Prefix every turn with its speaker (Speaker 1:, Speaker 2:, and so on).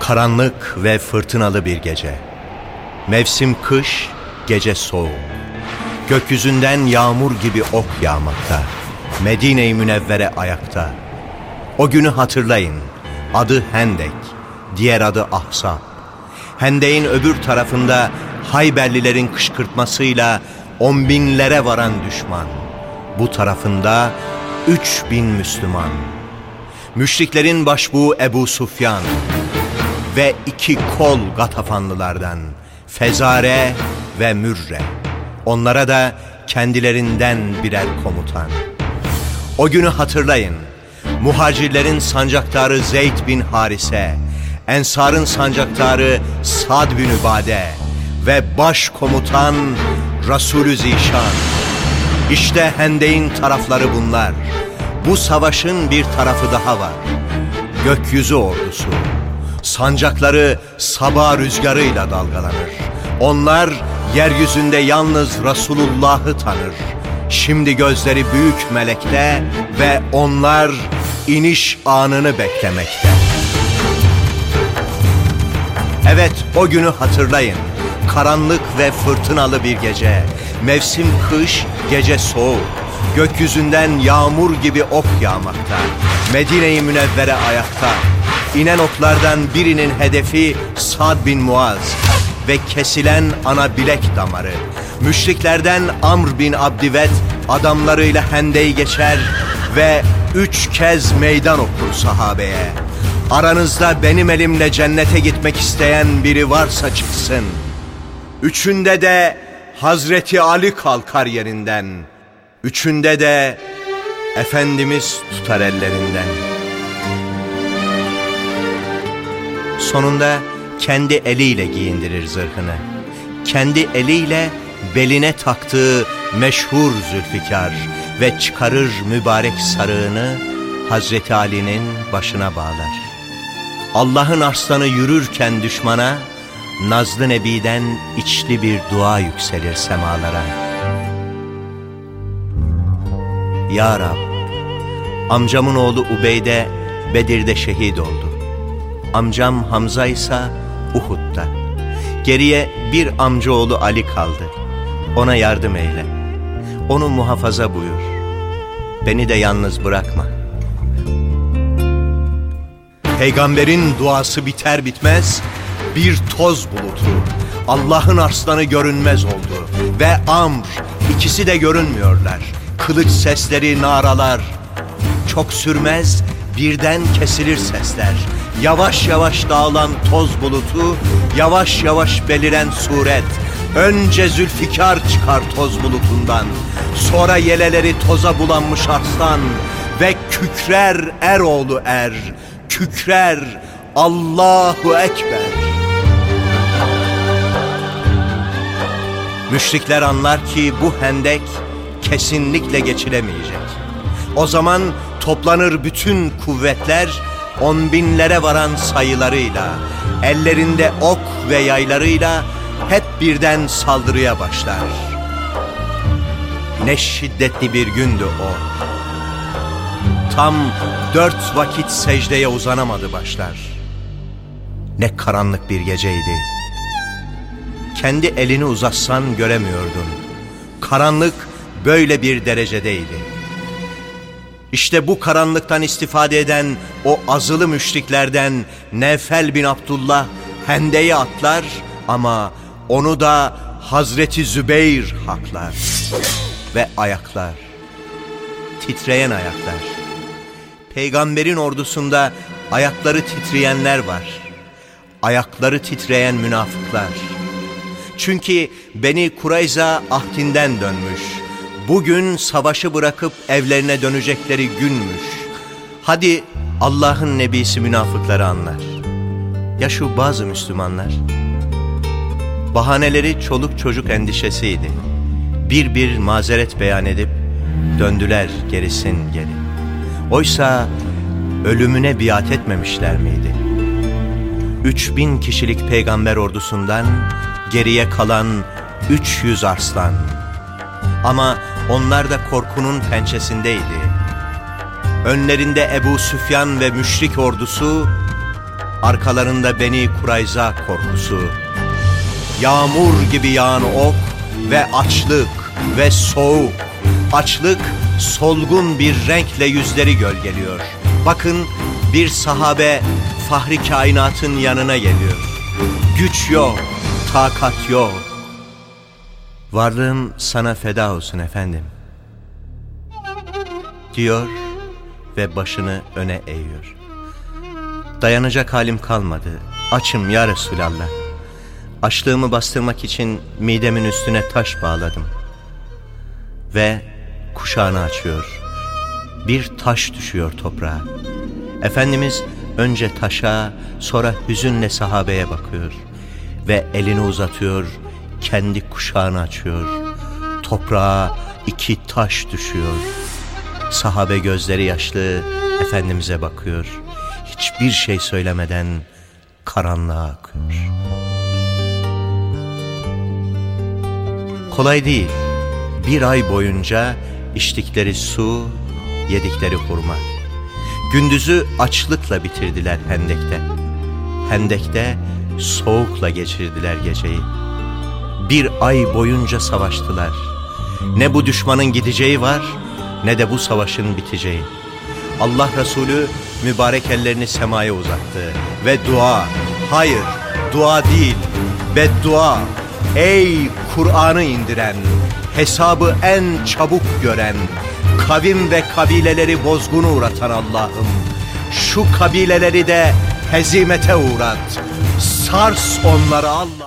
Speaker 1: Karanlık ve fırtınalı bir gece. Mevsim kış, gece soğuk. Gökyüzünden yağmur gibi ok yağmakta. Medine-i Münevvere ayakta. O günü hatırlayın. Adı Hendek, diğer adı Ahzab. Hendek'in öbür tarafında Hayberlilerin kışkırtmasıyla on binlere varan düşman. Bu tarafında üç bin Müslüman. Müşriklerin başbuğu Ebu Sufyan ve iki kol Gatafanlılardan Fezare ve Mürre. Onlara da kendilerinden birer komutan. O günü hatırlayın. Muhacirlerin sancaktarı Zeyd bin Harise, Ensar'ın sancaktarı Sad bin Übade ve baş komutan Resulü Zişan. İşte Hendek'in tarafları bunlar. Bu savaşın bir tarafı daha var. Gökyüzü ordusu. Sancakları sabah rüzgarıyla dalgalanır. Onlar yeryüzünde yalnız Resulullah'ı tanır. Şimdi gözleri büyük melekte ve onlar iniş anını beklemekte. Evet o günü hatırlayın. Karanlık ve fırtınalı bir gece. Mevsim kış, gece soğuk. Gökyüzünden yağmur gibi ok yağmakta. Medine-i Münevvere ayakta. İnen oklardan birinin hedefi Sad bin Muaz ve kesilen ana bilek damarı. Müşriklerden Amr bin Abdivet adamlarıyla hendeyi geçer ve üç kez meydan okur sahabeye. Aranızda benim elimle cennete gitmek isteyen biri varsa çıksın. Üçünde de Hazreti Ali kalkar yerinden. Üçünde de Efendimiz tutar ellerinden. Sonunda kendi eliyle giyindirir zırhını. Kendi eliyle beline taktığı meşhur Zülfikar ve çıkarır mübarek sarığını Hazreti Ali'nin başına bağlar. Allah'ın arslanı yürürken düşmana, Nazlı Nebi'den içli bir dua yükselir semalara. Ya Rab, amcamın oğlu Ubeyde Bedir'de şehit oldu. Amcam Hamza ise Uhud'da. Geriye bir amcaoğlu Ali kaldı. Ona yardım eyle. Onu muhafaza buyur. Beni de yalnız bırakma. Peygamberin duası biter bitmez bir toz bulutu. Allah'ın arslanı görünmez oldu. Ve Amr ikisi de görünmüyorlar. Kılıç sesleri, naralar. Çok sürmez birden kesilir sesler. Yavaş yavaş dağılan toz bulutu, yavaş yavaş beliren suret. Önce Zülfikar çıkar toz bulutundan. Sonra yeleleri toza bulanmış arslan. Ve kükrer Eroğlu er, kükrer Allahu Ekber. Müşrikler anlar ki bu hendek kesinlikle geçilemeyecek. O zaman toplanır bütün kuvvetler on binlere varan sayılarıyla, ellerinde ok ve yaylarıyla hep birden saldırıya başlar. Ne şiddetli bir gündü o. Tam dört vakit secdeye uzanamadı başlar. Ne karanlık bir geceydi. Kendi elini uzatsan göremiyordun. Karanlık böyle bir derecedeydi. İşte bu karanlıktan istifade eden o azılı müşriklerden Nefel bin Abdullah hendeye atlar ama onu da Hazreti Zübeyir haklar ve ayaklar. Titreyen ayaklar. Peygamberin ordusunda ayakları titreyenler var. Ayakları titreyen münafıklar. Çünkü Beni Kurayza ahdinden dönmüş. Bugün savaşı bırakıp evlerine dönecekleri günmüş. Hadi Allah'ın nebisi münafıkları anlar. Ya şu bazı Müslümanlar? Bahaneleri çoluk çocuk endişesiydi. Bir bir mazeret beyan edip döndüler gerisin geri. Oysa ölümüne biat etmemişler miydi? Üç bin kişilik peygamber ordusundan geriye kalan 300 arslan. Ama onlar da korkunun pençesindeydi. Önlerinde Ebu Süfyan ve müşrik ordusu, Arkalarında Beni Kurayza korkusu. Yağmur gibi yağan ok ve açlık ve soğuk. Açlık solgun bir renkle yüzleri gölgeliyor. Bakın bir sahabe fahri kainatın yanına geliyor. Güç yok, takat yok. Varlığım sana feda olsun efendim. Diyor ve başını öne eğiyor. Dayanacak halim kalmadı. Açım ya Resulallah. Açlığımı bastırmak için midemin üstüne taş bağladım. Ve kuşağını açıyor. Bir taş düşüyor toprağa. Efendimiz önce taşa sonra hüzünle sahabeye bakıyor. Ve elini uzatıyor, kendi kuşağını açıyor. Toprağa iki taş düşüyor. Sahabe gözleri yaşlı Efendimiz'e bakıyor. Hiçbir şey söylemeden karanlığa akıyor. Kolay değil. Bir ay boyunca içtikleri su, yedikleri hurma. Gündüzü açlıkla bitirdiler hendekte. Hendekte soğukla geçirdiler geceyi. Bir ay boyunca savaştılar. Ne bu düşmanın gideceği var, ne de bu savaşın biteceği. Allah Resulü mübarek ellerini semaya uzattı ve dua, hayır dua değil, beddua. Ey Kur'an'ı indiren, hesabı en çabuk gören, kavim ve kabileleri bozgunu uğratan Allah'ım, şu kabileleri de hezimete uğrat, sars onları Allah.